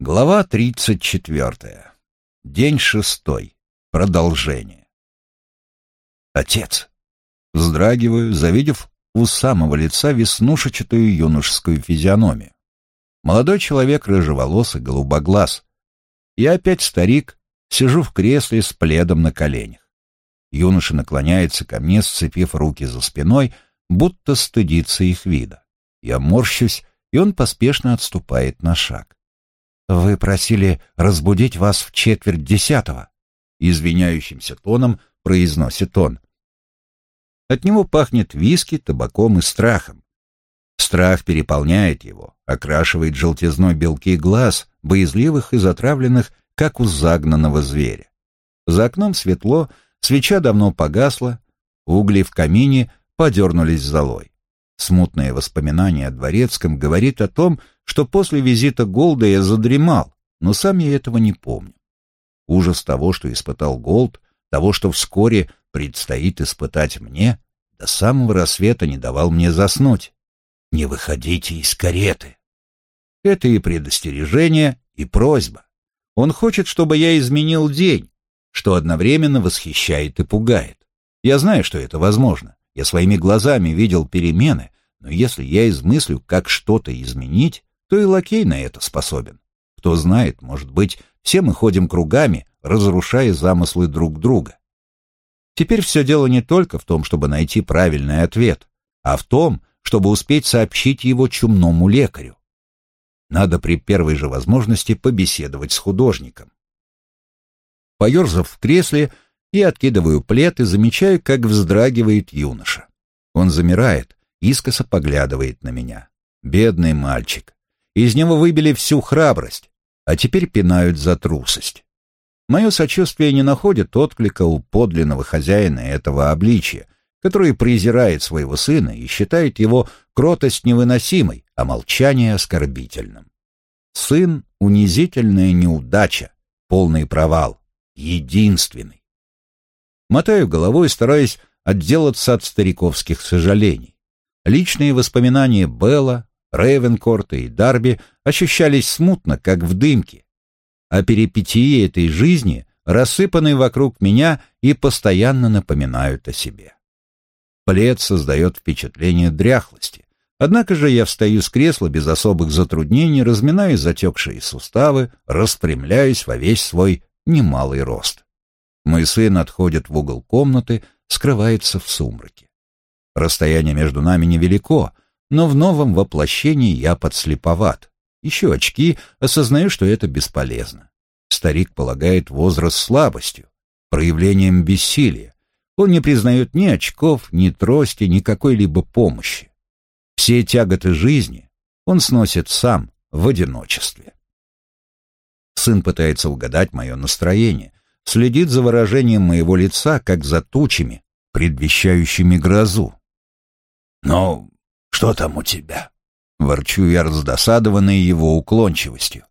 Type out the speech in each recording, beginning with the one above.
Глава тридцать четвертая. День шестой. Продолжение. Отец. Вздрагиваю, завидев у самого лица веснушечатую юношескую физиономию. Молодой человек рыжеволосый, голубоглаз. Я опять старик, сижу в кресле с пледом на коленях. Юноша наклоняется ко мне, сцепив руки за спиной, будто стыдится их вида. Я морщусь, и он поспешно отступает на шаг. «Вы просили разбудить вас в четверть десятого», — извиняющимся тоном произносит он. От него пахнет виски, табаком и страхом. Страх переполняет его, окрашивает желтизной белки глаз, боязливых и затравленных, как у загнанного зверя. За окном светло, свеча давно погасла, угли в камине подернулись золой. Смутное воспоминание о дворецком говорит о том, что после визита Голда я задремал, но сам я этого не помню. Ужас того, что испытал Голд, того, что вскоре предстоит испытать мне, до самого рассвета не давал мне заснуть. Не выходите из кареты. Это и предостережение, и просьба. Он хочет, чтобы я изменил день, что одновременно восхищает и пугает. Я знаю, что это возможно. Я своими глазами видел перемены, но если я измыслю, как что-то изменить, то и лакей на это способен. Кто знает, может быть, все мы ходим кругами, разрушая замыслы друг друга. Теперь все дело не только в том, чтобы найти правильный ответ, а в том, чтобы успеть сообщить его чумному лекарю. Надо при первой же возможности побеседовать с художником. Поерзав в кресле, я откидываю плед и замечаю, как вздрагивает юноша. Он замирает, искоса поглядывает на меня. Бедный мальчик. Из него выбили всю храбрость, а теперь пинают за трусость. Мое сочувствие не находит отклика у подлинного хозяина этого обличия, который презирает своего сына и считает его кротость невыносимой, а молчание оскорбительным. Сын — унизительная неудача, полный провал, единственный. Мотаю головой, стараясь отделаться от стариковских сожалений. Личные воспоминания Белла, Рейвенкорта и Дарби ощущались смутно, как в дымке. А перипетии этой жизни рассыпаны вокруг меня и постоянно напоминают о себе. Плед создает впечатление дряхлости. Однако же я встаю с кресла без особых затруднений, разминаю затекшие суставы, распрямляюсь во весь свой немалый рост. Мой сын отходит в угол комнаты, скрывается в сумраке. Расстояние между нами невелико, но в новом воплощении я подслеповат. Еще очки, осознаю, что это бесполезно. Старик полагает возраст слабостью, проявлением бессилия. Он не признает ни очков, ни трости, ни какой-либо помощи. Все тяготы жизни он сносит сам в одиночестве. Сын пытается угадать мое настроение, следит за выражением моего лица, как за тучами, предвещающими грозу. «Ну, что там у тебя?» Ворчу я раздосадованный его уклончивостью.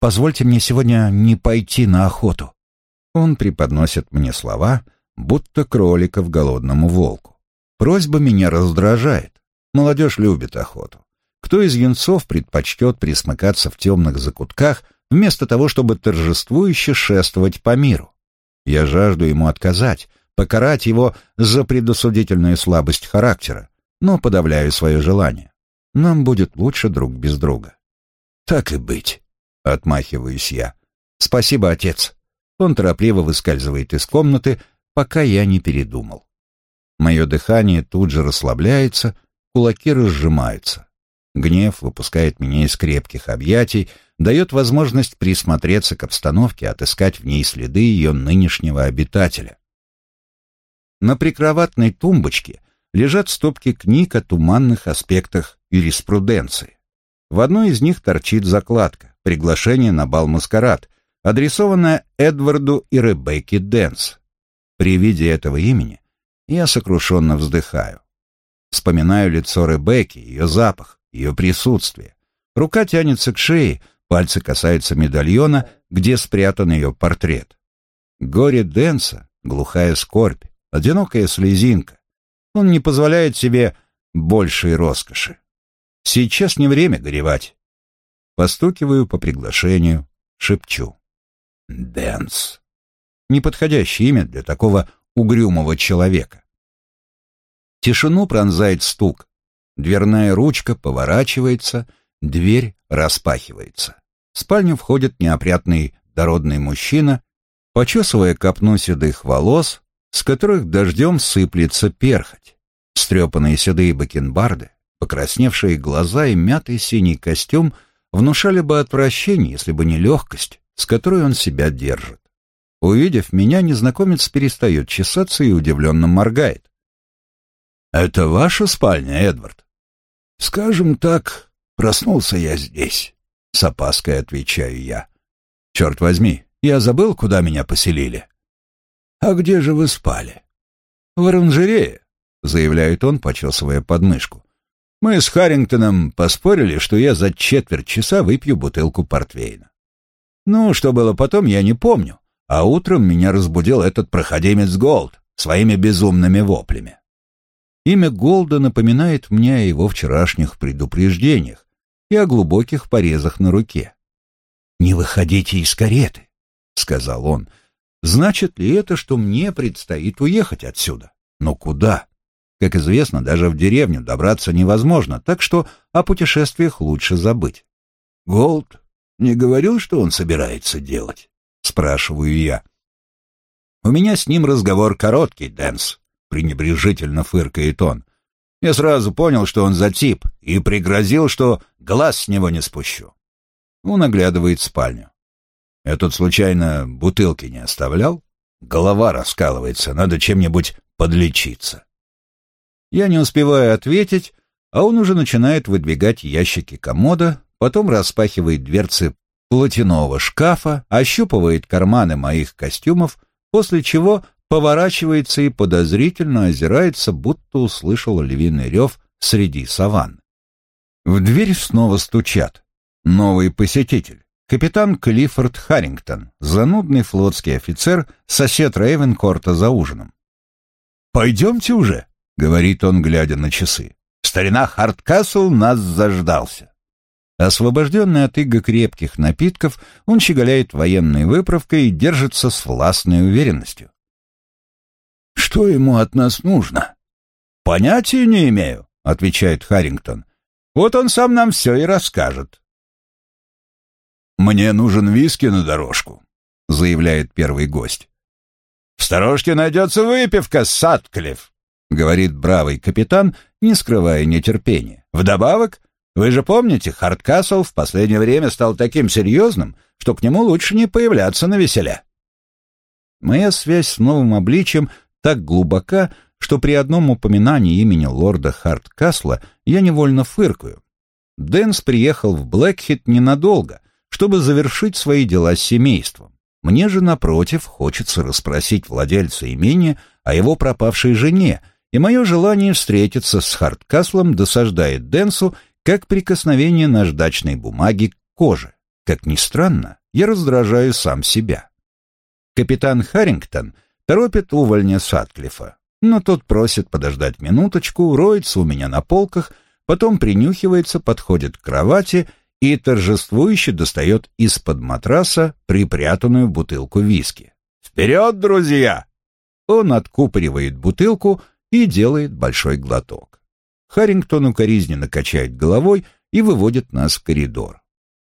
«Позвольте мне сегодня не пойти на охоту». Он преподносит мне слова, будто кролика в голодному волку. Просьба меня раздражает. Молодежь любит охоту. Кто из юнцов предпочтет присмыкаться в темных закутках, вместо того, чтобы торжествующе шествовать по миру? Я жажду ему отказать, покарать его за предосудительную слабость характера, но подавляю свое желание. Нам будет лучше друг без друга. Так и быть, отмахиваюсь я. Спасибо, отец. Он торопливо выскальзывает из комнаты, пока я не передумал. Мое дыхание тут же расслабляется, кулаки разжимаются. Гнев выпускает меня из крепких объятий, дает возможность присмотреться к обстановке, отыскать в ней следы ее нынешнего обитателя. На прикроватной тумбочке лежат стопки книг о туманных аспектах юриспруденции. В одной из них торчит закладка «Приглашение на бал-маскарад», адресованная Эдварду и Ребекке Дэнс. При виде этого имени я сокрушенно вздыхаю. Вспоминаю лицо Ребекки, ее запах, ее присутствие. Рука тянется к шее, пальцы касаются медальона, где спрятан ее портрет. Горе Дэнса, глухая скорбь, одинокая слезинка. Он не позволяет себе большей роскоши. Сейчас не время горевать. постукиваю по приглашению, шепчу. Дэнс. Неподходящее имя для такого угрюмого человека. Тишину пронзает стук. Дверная ручка поворачивается, дверь распахивается. В спальню входит неопрятный дородный мужчина, почесывая копну седых волос, с которых дождем сыплется перхоть. Стрепанные седые бакенбарды, покрасневшие глаза и мятый синий костюм внушали бы отвращение, если бы не легкость, с которой он себя держит. Увидев меня, незнакомец перестает чесаться и удивленно моргает. «Это ваша спальня, Эдвард?» «Скажем так, проснулся я здесь», — с опаской отвечаю я. «Черт возьми, я забыл, куда меня поселили». «А где же вы спали?» «В оранжерее», — заявляет он, почесывая подмышку. «Мы с Харрингтоном поспорили, что я за четверть часа выпью бутылку портвейна. Ну, что было потом, я не помню, а утром меня разбудил этот проходимец Голд своими безумными воплями. Имя Голда напоминает мне о его вчерашних предупреждениях и о глубоких порезах на руке. «Не выходите из кареты», — сказал он. «Значит ли это, что мне предстоит уехать отсюда? Но куда?» Как известно, даже в деревню добраться невозможно, так что о путешествиях лучше забыть. «Голд не говорил, что он собирается делать?» — спрашиваю я. «У меня с ним разговор короткий, Дэнс», — пренебрежительно фыркает он. «Я сразу понял, что он за тип, и пригрозил, что глаз с него не спущу». Он оглядывает спальню. «Я тут случайно бутылки не оставлял? Голова раскалывается, надо чем-нибудь подлечиться». Я не успеваю ответить, а он уже начинает выдвигать ящики комода, потом распахивает дверцы платяного шкафа, ощупывает карманы моих костюмов, после чего поворачивается и подозрительно озирается, будто услышал львиный рев среди саванн. В дверь снова стучат. Новый посетитель. Капитан Клиффорд Харрингтон, занудный флотский офицер, сосед Рейвенкорта за ужином. «Пойдемте уже», — говорит он, глядя на часы. «Старина Харткасл нас заждался». Освобожденный от иго крепких напитков, он щеголяет военной выправкой и держится с властной уверенностью. «Что ему от нас нужно?» «Понятия не имею», — отвечает Харрингтон. «Вот он сам нам все и расскажет». «Мне нужен виски на дорожку», — заявляет первый гость. «В сторожке найдется выпивка, Сатклифф», — говорит бравый капитан, не скрывая нетерпения. «Вдобавок вы же помните, Хардкасл в последнее время стал таким серьезным, что к нему лучше не появляться на веселе. Моя связь с новым обличием так глубока, что при одном упоминании имени лорда Хардкасла я невольно фыркаю. Дэнс приехал в Блэкхит ненадолго, чтобы завершить свои дела с семейством. Мне же, напротив, хочется расспросить владельца имения о его пропавшей жене, и мое желание встретиться с Хардкаслом досаждает Дэнсу как прикосновение наждачной бумаги к коже. Как ни странно, я раздражаю сам себя. Капитан Харрингтон торопит увольня Сатклифа, но тот просит подождать минуточку, роется у меня на полках, потом принюхивается, подходит к кровати и торжествующе достает из-под матраса припрятанную бутылку виски. «Вперед, друзья!» Он откупоривает бутылку и делает большой глоток. Харрингтон укоризненно качает головой и выводит нас в коридор.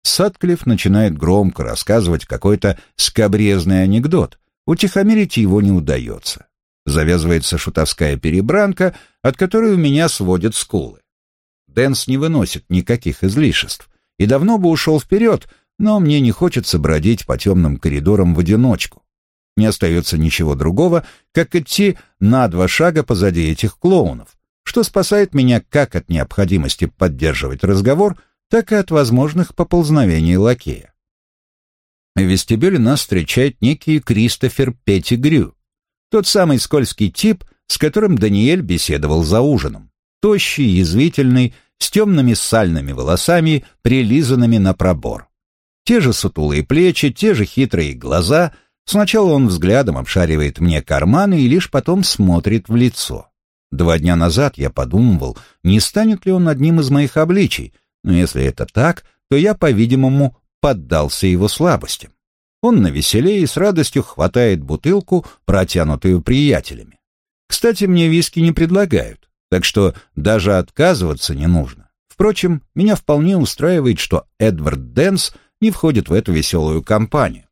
Садклифф начинает громко рассказывать какой-то скобрезный анекдот. Утихомирить его не удается. Завязывается шутовская перебранка, от которой у меня сводят скулы. Дэнс не выносит никаких излишеств и давно бы ушел вперед, но мне не хочется бродить по темным коридорам в одиночку. Не остается ничего другого, как идти на два шага позади этих клоунов, что спасает меня как от необходимости поддерживать разговор, так и от возможных поползновений лакея. В вестибюле нас встречает некий Кристофер Петтигрю, тот самый скользкий тип, с которым Даниэль беседовал за ужином. Тощий, язвительный, с темными сальными волосами, прилизанными на пробор. Те же сутулые плечи, те же хитрые глаза. Сначала он взглядом обшаривает мне карманы и лишь потом смотрит в лицо. Два дня назад я подумывал, не станет ли он одним из моих обличий, но если это так, то я, по-видимому, поддался его слабостям. Он навеселее и с радостью хватает бутылку, протянутую приятелями. Кстати, мне виски не предлагают, так что даже отказываться не нужно. Впрочем, меня вполне устраивает, что Эдвард Дэнс не входит в эту веселую компанию.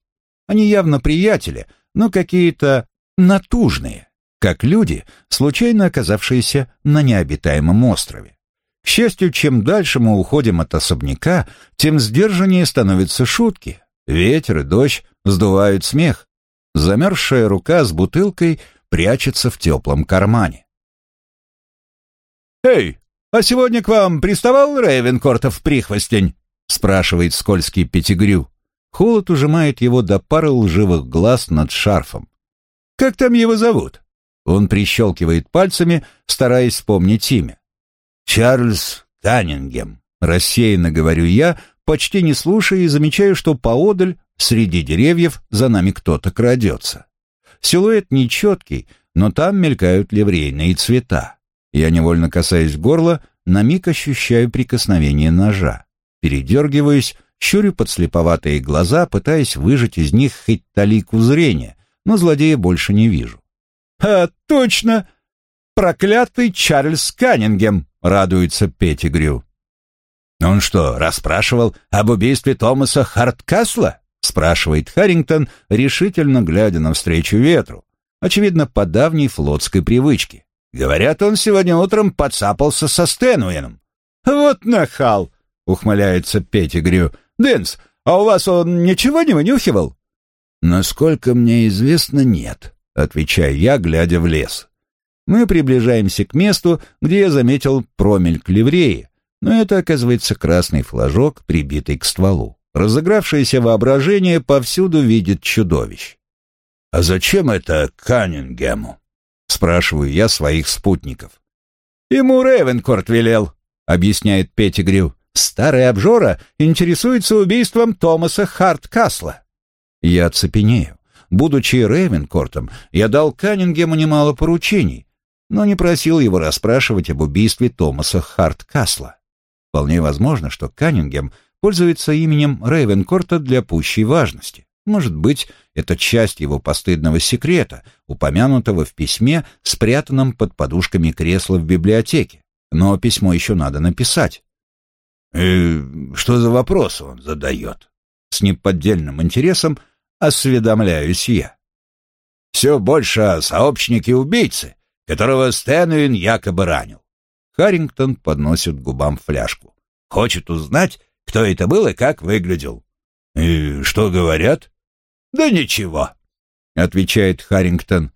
Они явно приятели, но какие-то натужные, как люди, случайно оказавшиеся на необитаемом острове. К счастью, чем дальше мы уходим от особняка, тем сдержаннее становятся шутки. Ветер и дождь сдувают смех. Замерзшая рука с бутылкой прячется в теплом кармане. «Эй, а сегодня к вам приставал Рейвенкортов прихвостень?» — спрашивает скользкий Пятигрю. Холод ужимает его до пары лживых глаз над шарфом. «Как там его зовут?» Он прищелкивает пальцами, стараясь вспомнить имя. «Чарльз Каннингем», — рассеянно говорю я, почти не слушая и замечаю, что поодаль, среди деревьев, за нами кто-то крадется. Силуэт нечеткий, но там мелькают ливрейные цвета. Я невольно касаюсь горла, на миг ощущаю прикосновение ножа. Передергиваюсь, щурю подслеповатые глаза, пытаясь выжать из них хоть талику зрения, но злодея больше не вижу. «А, точно! Проклятый Чарльз Каннингем!» — радуется Петтигрю. «Он что, расспрашивал об убийстве Томаса Харткасла?» — спрашивает Харрингтон, решительно глядя навстречу ветру. Очевидно, по давней флотской привычке. Говорят, он сегодня утром подцапался со Стэнуином. «Вот нахал!» — ухмыляется Петтигрю. «Дэнс, а у вас он ничего не вынюхивал?» «Насколько мне известно, нет», — отвечаю я, глядя в лес. Мы приближаемся к месту, где я заметил промельк ливреи, но это, оказывается, красный флажок, прибитый к стволу. Разыгравшееся воображение повсюду видит чудовищ. «А зачем это Каннингему?» — спрашиваю я своих спутников. «Ему Рейвенкорт велел», — объясняет Петтигрю. «Старый обжора интересуется убийством Томаса Харткасла». Я цепенею. Будучи Рейвенкортом, я дал Каннингему немало поручений, но не просил его расспрашивать об убийстве Томаса Харткасла. Вполне возможно, что Каннингем пользуется именем Рейвенкорта для пущей важности. Может быть, это часть его постыдного секрета, упомянутого в письме, спрятанном под подушками кресла в библиотеке. Но письмо еще надо написать. «И «Э, что за вопросы он задает?» С неподдельным интересом осведомляюсь я. Все больше о сообщнике убийцы, которого Стэнуин якобы ранил. Харрингтон подносит губам фляжку. Хочет узнать, кто это был и как выглядел. «И что говорят?» «Да ничего», — отвечает Харрингтон.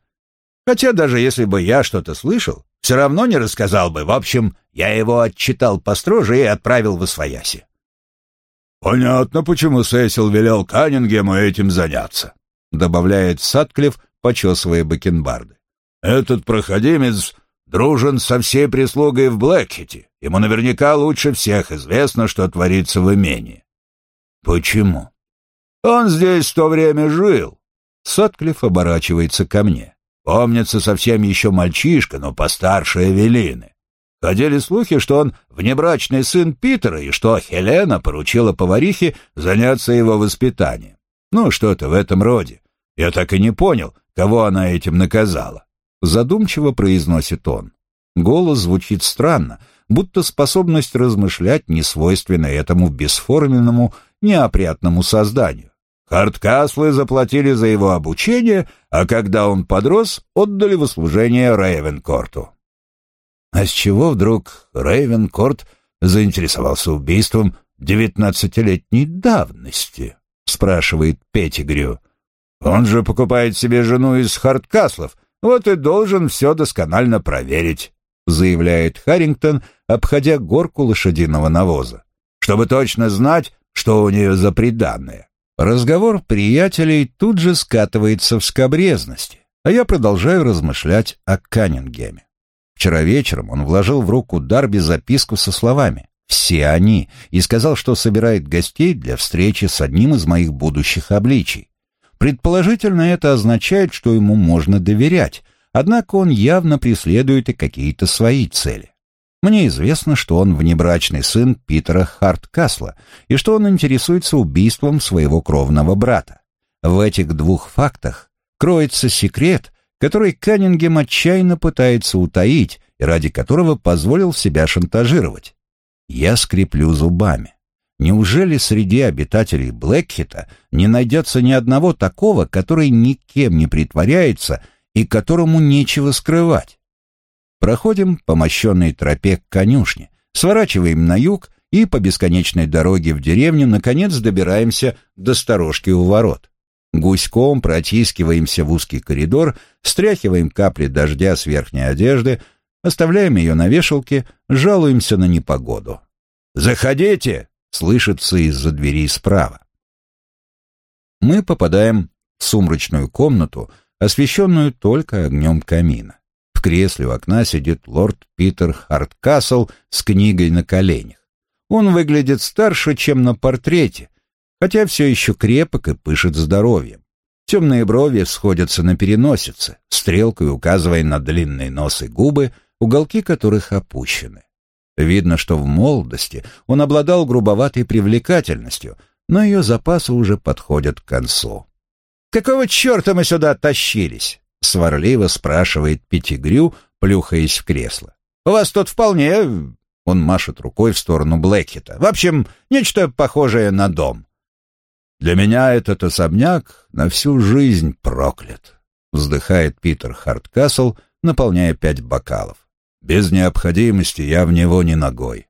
«Хотя даже если бы я что-то слышал, все равно не рассказал бы. В общем, я его отчитал построже и отправил в Освояси. «Понятно, почему Сесил велел Каннингему этим заняться», — добавляет Сатклифф, почесывая бакенбарды. «Этот проходимец дружен со всей прислугой в Блэкхите. Ему наверняка лучше всех известно, что творится в имении». «Почему?» «Он здесь в то время жил». Сатклифф оборачивается ко мне. Помнится совсем еще мальчишка, но постарше Эвелины. Ходили слухи, что он внебрачный сын Питера и что Хелена поручила поварихе заняться его воспитанием. Ну, что-то в этом роде. Я так и не понял, кого она этим наказала. Задумчиво произносит он. Голос звучит странно, будто способность размышлять не свойственна этому бесформенному, неопрятному созданию. Харткаслы заплатили за его обучение, а когда он подрос, отдали в услужение Рейвенкорту. А с чего вдруг Рейвенкорт заинтересовался убийством девятнадцатилетней давности? спрашивает Петтигрю. Он же покупает себе жену из Харткаслов, вот и должен все досконально проверить, заявляет Харрингтон, обходя горку лошадиного навоза, чтобы точно знать, что у нее за приданное. Разговор приятелей тут же скатывается в скобрезности, а я продолжаю размышлять о Каннингеме. Вчера вечером он вложил в руку Дарби записку со словами «Все они» и сказал, что собирает гостей для встречи с одним из моих будущих обличий. Предположительно, это означает, что ему можно доверять, однако он явно преследует и какие-то свои цели. Мне известно, что он внебрачный сын Питера Харткасла и что он интересуется убийством своего кровного брата. В этих двух фактах кроется секрет, который Каннингем отчаянно пытается утаить и ради которого позволил себя шантажировать. Я скреплю зубами. Неужели среди обитателей Блэкхита не найдется ни одного такого, который никем не притворяется и которому нечего скрывать? Проходим по мощенной тропе к конюшне, сворачиваем на юг и по бесконечной дороге в деревню наконец добираемся до сторожки у ворот. Гуськом протискиваемся в узкий коридор, стряхиваем капли дождя с верхней одежды, оставляем ее на вешалке, жалуемся на непогоду. «Заходите!» — слышится из-за двери справа. Мы попадаем в сумрачную комнату, освещенную только огнем камина. В кресле у окна сидит лорд Питер Харткасл с книгой на коленях. Он выглядит старше, чем на портрете, хотя все еще крепок и пышет здоровьем. Темные брови сходятся на переносице, стрелкой указывая на длинные нос и губы, уголки которых опущены. Видно, что в молодости он обладал грубоватой привлекательностью, но ее запасы уже подходят к концу. «Какого черта мы сюда тащились?» — сварливо спрашивает Пятигрю, плюхаясь в кресло. «У вас тут вполне...» — он машет рукой в сторону Блэкхита. «В общем, нечто похожее на дом». «Для меня этот особняк на всю жизнь проклят», — вздыхает Питер Харткасл, наполняя пять бокалов. «Без необходимости я в него не ногой».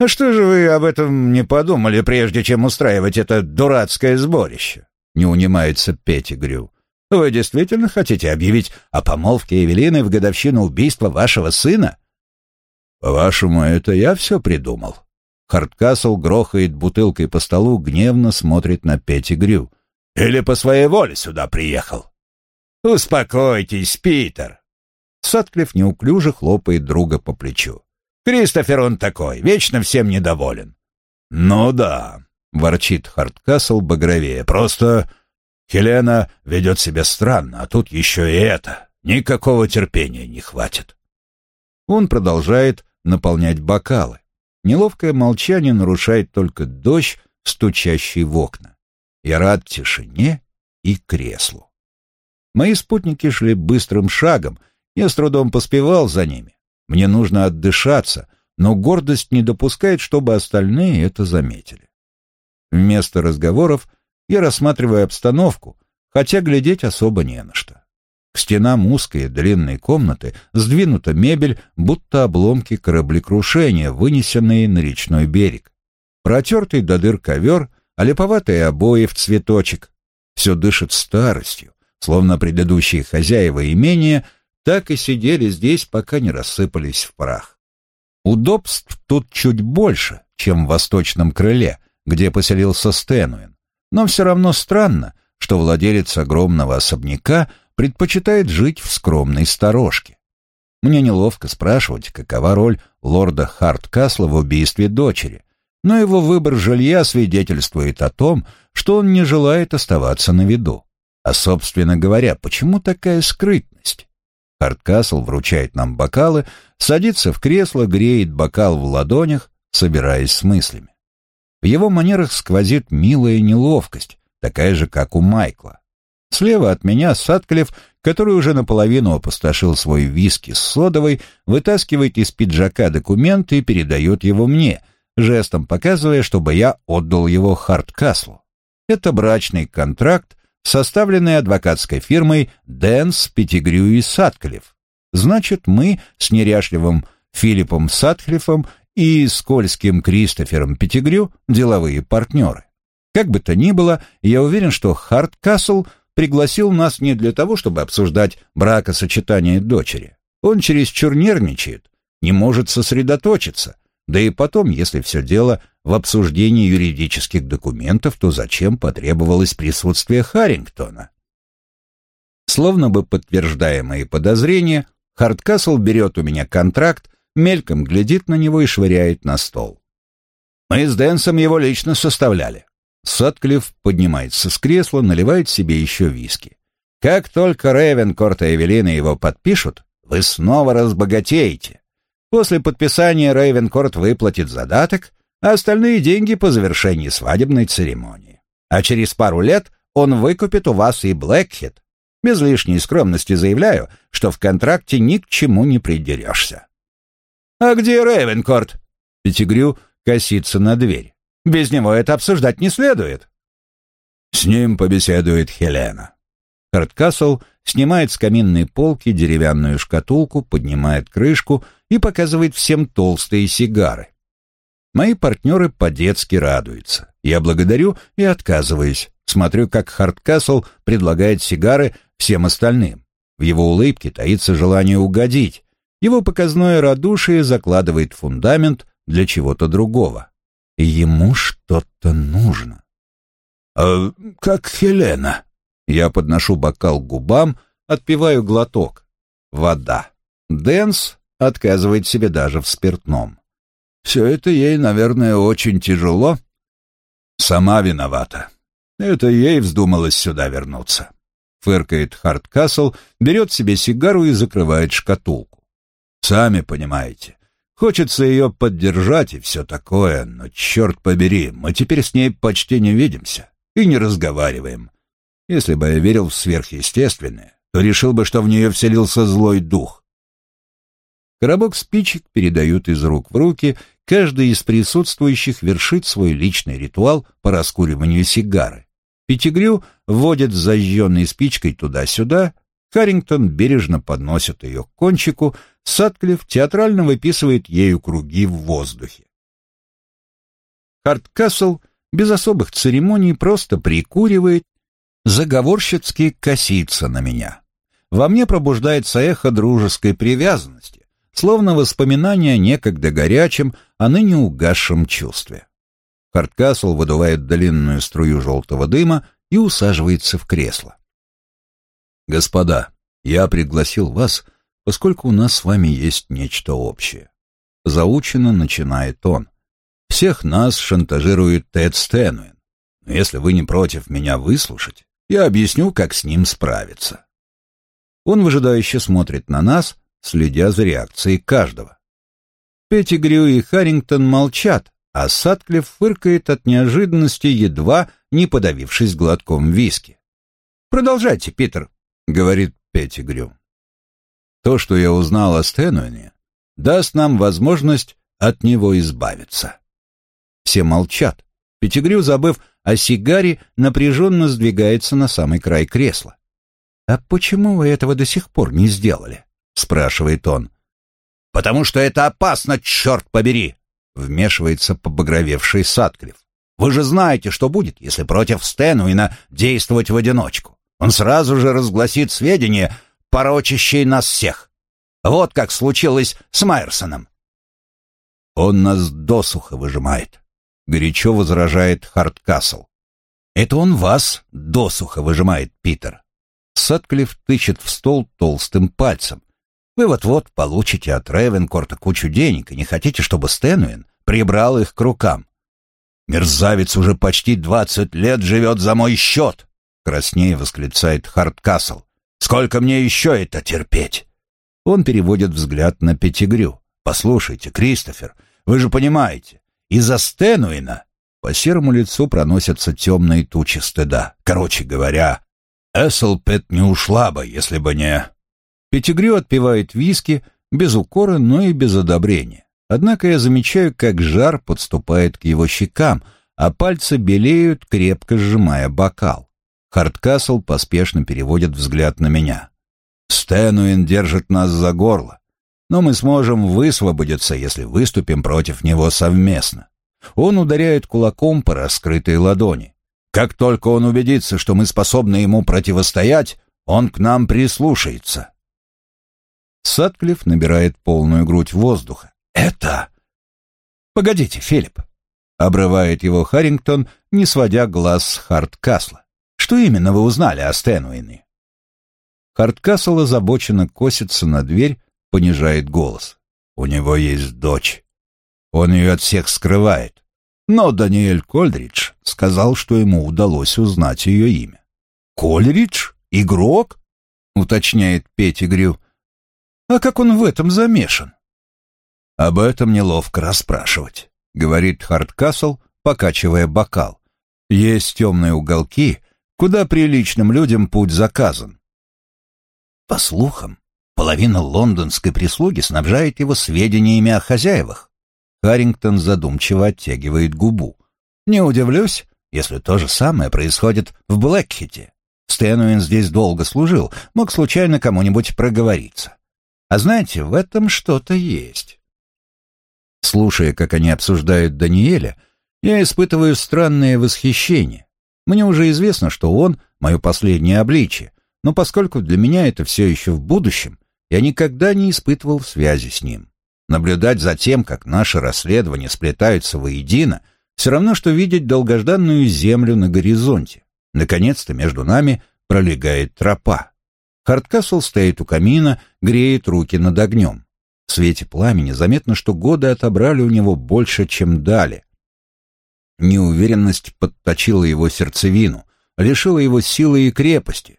«А что же вы об этом не подумали, прежде чем устраивать это дурацкое сборище?» — не унимается Петтигрю. Вы действительно хотите объявить о помолвке Эвелины в годовщину убийства вашего сына? По-вашему, это я все придумал? Харткасл грохает бутылкой по столу, гневно смотрит на Петти Грю. Или по своей воле сюда приехал? Успокойтесь, Питер. Сатклифф неуклюже хлопает друга по плечу. Кристофер он такой, вечно всем недоволен. Ну да, ворчит Харткасл багровее. Просто Хелена ведет себя странно, а тут еще и это. Никакого терпения не хватит. Он продолжает наполнять бокалы. Неловкое молчание нарушает только дождь, стучащий в окна. Я рад тишине и креслу. Мои спутники шли быстрым шагом, я с трудом поспевал за ними. Мне нужно отдышаться, но гордость не допускает, чтобы остальные это заметили. Вместо разговоров я рассматриваю обстановку, хотя глядеть особо не на что. К стенам узкой длинной комнаты сдвинута мебель, будто обломки кораблекрушения, вынесенные на речной берег. Протертый до дыр ковер, а обои в цветочек. Все дышит старостью, словно предыдущие хозяева имения так и сидели здесь, пока не рассыпались в прах. Удобств тут чуть больше, чем в восточном крыле, где поселился Стэнуин. Но все равно странно, что владелец огромного особняка предпочитает жить в скромной сторожке. Мне неловко спрашивать, какова роль лорда Харткасла в убийстве дочери, но его выбор жилья свидетельствует о том, что он не желает оставаться на виду. А, собственно говоря, почему такая скрытность? Харткасл вручает нам бокалы, садится в кресло, греет бокал в ладонях, собираясь с мыслями. В его манерах сквозит милая неловкость, такая же, как у Майкла. Слева от меня Садклев, который уже наполовину опустошил свой виски с содовой, вытаскивает из пиджака документ и передает его мне, жестом показывая, чтобы я отдал его Харткаслу. Это брачный контракт, составленный адвокатской фирмой Дэнс, Петтигрю и Садклев. Значит, мы с неряшливым Филиппом Садклифом и скользким Кристофером Петтигрю деловые партнеры. Как бы то ни было, я уверен, что Харткасл пригласил нас не для того, чтобы обсуждать бракосочетание дочери. Он чересчур нервничает, не может сосредоточиться. Да и потом, если все дело в обсуждении юридических документов, то зачем потребовалось присутствие Харрингтона? Словно бы подтверждая мои подозрения, Харткасл берет у меня контракт, мельком глядит на него и швыряет на стол. Мы с Дэнсом его лично составляли. Сатклифф поднимается с кресла, наливает себе еще виски. Как только Ревенкорт и Эвелина его подпишут, вы снова разбогатеете. После подписания Рейвенкорт выплатит задаток, а остальные деньги по завершении свадебной церемонии. А через пару лет он выкупит у вас и Блэкхит. Без лишней скромности заявляю, что в контракте ни к чему не придерешься. «А где Рейвенкорт?» Пятигрю косится на дверь. «Без него это обсуждать не следует». С ним побеседует Хелена. Хардкасл снимает с каминной полки деревянную шкатулку, поднимает крышку и показывает всем толстые сигары. Мои партнеры по-детски радуются. Я благодарю и отказываюсь. Смотрю, как Хардкасл предлагает сигары всем остальным. В его улыбке таится желание угодить. Его показное радушие закладывает фундамент для чего-то другого. Ему что-то нужно. «А как Хелена?» Я подношу бокал к губам, отпиваю глоток. Вода. Дэнс отказывает себе даже в спиртном. Все это ей, наверное, очень тяжело. Сама виновата. Это ей вздумалось сюда вернуться. Фыркает Хардкасл, берет себе сигару и закрывает шкатулку. Сами понимаете, хочется ее поддержать и все такое, но, черт побери, мы теперь с ней почти не видимся и не разговариваем. Если бы я верил в сверхъестественное, то решил бы, что в нее вселился злой дух. Коробок спичек передают из рук в руки, каждый из присутствующих вершит свой личный ритуал по раскуриванию сигары. Пятигрю вводит зажженной спичкой туда-сюда, Харрингтон бережно подносит ее к кончику, Сатклифф театрально выписывает ею круги в воздухе. Харткасл без особых церемоний просто прикуривает, заговорщицки косится на меня. Во мне пробуждается эхо дружеской привязанности, словно воспоминание о некогда горячем, а ныне угасшем чувстве. Харткасл выдувает длинную струю желтого дыма и усаживается в кресло. «Господа, я пригласил вас, поскольку у нас с вами есть нечто общее». Заучено начинает он. «Всех нас шантажирует Тед Стэнуин. Но если вы не против меня выслушать, я объясню, как с ним справиться». Он выжидающе смотрит на нас, следя за реакцией каждого. Петтигрю и Харрингтон молчат, а Сатклифф фыркает от неожиданности, едва не подавившись глотком виски. «Продолжайте, Питер», — говорит Петтигрю. «То, что я узнал о Стэнуэне, даст нам возможность от него избавиться». Все молчат. Петтигрю, забыв о сигаре, напряженно сдвигается на самый край кресла. «А почему вы этого до сих пор не сделали?» — спрашивает он. «Потому что это опасно, черт побери!» вмешивается побагровевший Садклифф. «Вы же знаете, что будет, если против Стэнуина действовать в одиночку. Он сразу же разгласит сведения, порочащие нас всех. Вот как случилось с Майерсоном». «Он нас досуха выжимает», — горячо возражает Харткасл. «Это он вас досуха выжимает, Питер». Садклифф тычет в стол толстым пальцем. Вы вот-вот получите от Ревенкорта кучу денег и не хотите, чтобы Стэнуин прибрал их к рукам. Мерзавец уже почти двадцать лет живет за мой счет, краснее восклицает Харткасл. Сколько мне еще это терпеть? Он переводит взгляд на Пятигрю. Послушайте, Кристофер, вы же понимаете, из-за Стэнуина по серому лицу проносятся темные тучи стыда. Короче говоря, Эсселпет не ушла бы, если бы не... Пятигрю отпивает виски, без укора, но и без одобрения. Однако я замечаю, как жар подступает к его щекам, а пальцы белеют, крепко сжимая бокал. Хардкасл поспешно переводит взгляд на меня. Стэнуин держит нас за горло, но мы сможем высвободиться, если выступим против него совместно. Он ударяет кулаком по раскрытой ладони. Как только он убедится, что мы способны ему противостоять, он к нам прислушается. Сатклифф набирает полную грудь воздуха. «Это...» «Погодите, Филипп», — обрывает его Харрингтон, не сводя глаз с Харткасла. «Что именно вы узнали о Стэнуине?» Харткасл озабоченно косится на дверь, понижает голос. «У него есть дочь. Он ее от всех скрывает. Но Даниэль Кольдридж сказал, что ему удалось узнать ее имя. «Кольридж? Игрок?» — уточняет Петигрю. А как он в этом замешан? «Об этом неловко расспрашивать», — говорит Хардкасл, покачивая бокал. «Есть темные уголки, куда приличным людям путь заказан». По слухам, половина лондонской прислуги снабжает его сведениями о хозяевах. Харрингтон задумчиво оттягивает губу. «Не удивлюсь, если то же самое происходит в Блэкхите. Стэнуин здесь долго служил, мог случайно кому-нибудь проговориться. А знаете, в этом что-то есть. Слушая, как они обсуждают Даниэля, я испытываю странное восхищение. Мне уже известно, что он — мое последнее обличие, но поскольку для меня это все еще в будущем, я никогда не испытывал связи с ним. Наблюдать за тем, как наши расследования сплетаются воедино, все равно, что видеть долгожданную землю на горизонте. Наконец-то между нами пролегает тропа. Хардкасл стоит у камина, греет руки над огнем. В свете пламени заметно, что годы отобрали у него больше, чем дали. Неуверенность подточила его сердцевину, лишила его силы и крепости.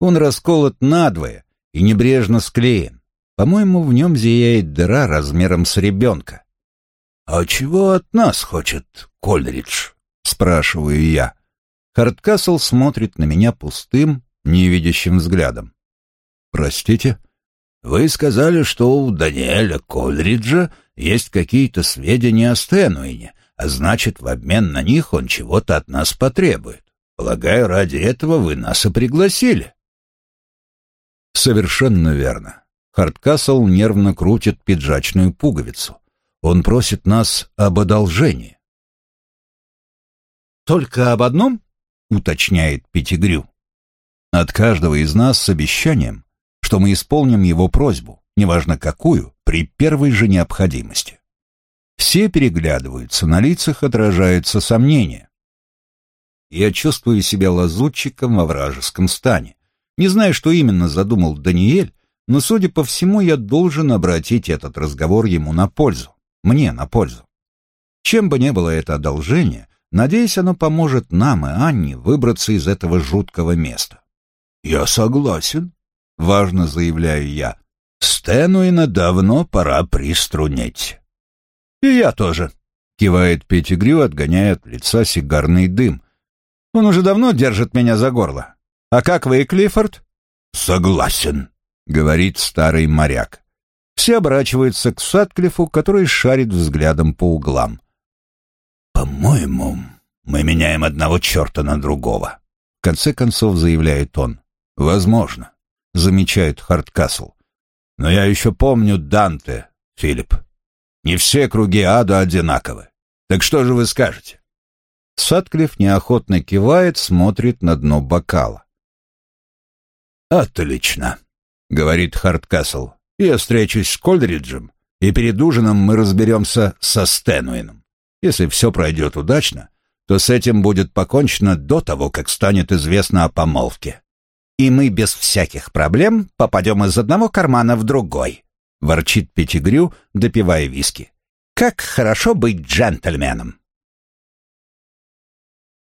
Он расколот надвое и небрежно склеен. По-моему, в нем зияет дыра размером с ребенка. «А чего от нас хочет Кольридж?» — спрашиваю я. Хардкасл смотрит на меня пустым, невидящим взглядом. «Простите?» «Вы сказали, что у Даниэля Кольриджа есть какие-то сведения о Стэнуине, а значит, в обмен на них он чего-то от нас потребует. Полагаю, ради этого вы нас и пригласили». «Совершенно верно». Хардкасл нервно крутит пиджачную пуговицу. Он просит нас об одолжении. «Только об одном?» — уточняет Пятигрю. «От каждого из нас с обещанием, что мы исполним его просьбу, неважно какую, при первой же необходимости». Все переглядываются, на лицах отражаются сомнения. Я чувствую себя лазутчиком во вражеском стане. Не знаю, что именно задумал Даниэль, но, судя по всему, я должен обратить этот разговор ему на пользу, мне на пользу. Чем бы ни было это одолжение, надеюсь, оно поможет нам и Анне выбраться из этого жуткого места. «Я согласен», — важно заявляю я. «Стэнуина давно пора приструнить». «И я тоже», — кивает Петтигрю, отгоняя от лица сигарный дым. «Он уже давно держит меня за горло. А как вы, Клиффорд?» «Согласен», — говорит старый моряк. Все оборачиваются к Сатклифу, который шарит взглядом по углам. «По-моему, мы меняем одного черта на другого», — в конце концов заявляет он. «Возможно», — замечает Хардкасл. «Но я еще помню Данте, Филипп. Не все круги ада одинаковы. Так что же вы скажете?» Сатклифф неохотно кивает, смотрит на дно бокала. «Отлично», — говорит Хардкасл. «Я встречусь с Кольриджем, и перед ужином мы разберемся со Стэнуином. Если все пройдет удачно, то с этим будет покончено до того, как станет известно о помолвке. И мы без всяких проблем попадем из одного кармана в другой», — ворчит Пятигрю, допивая виски. «Как хорошо быть джентльменом!»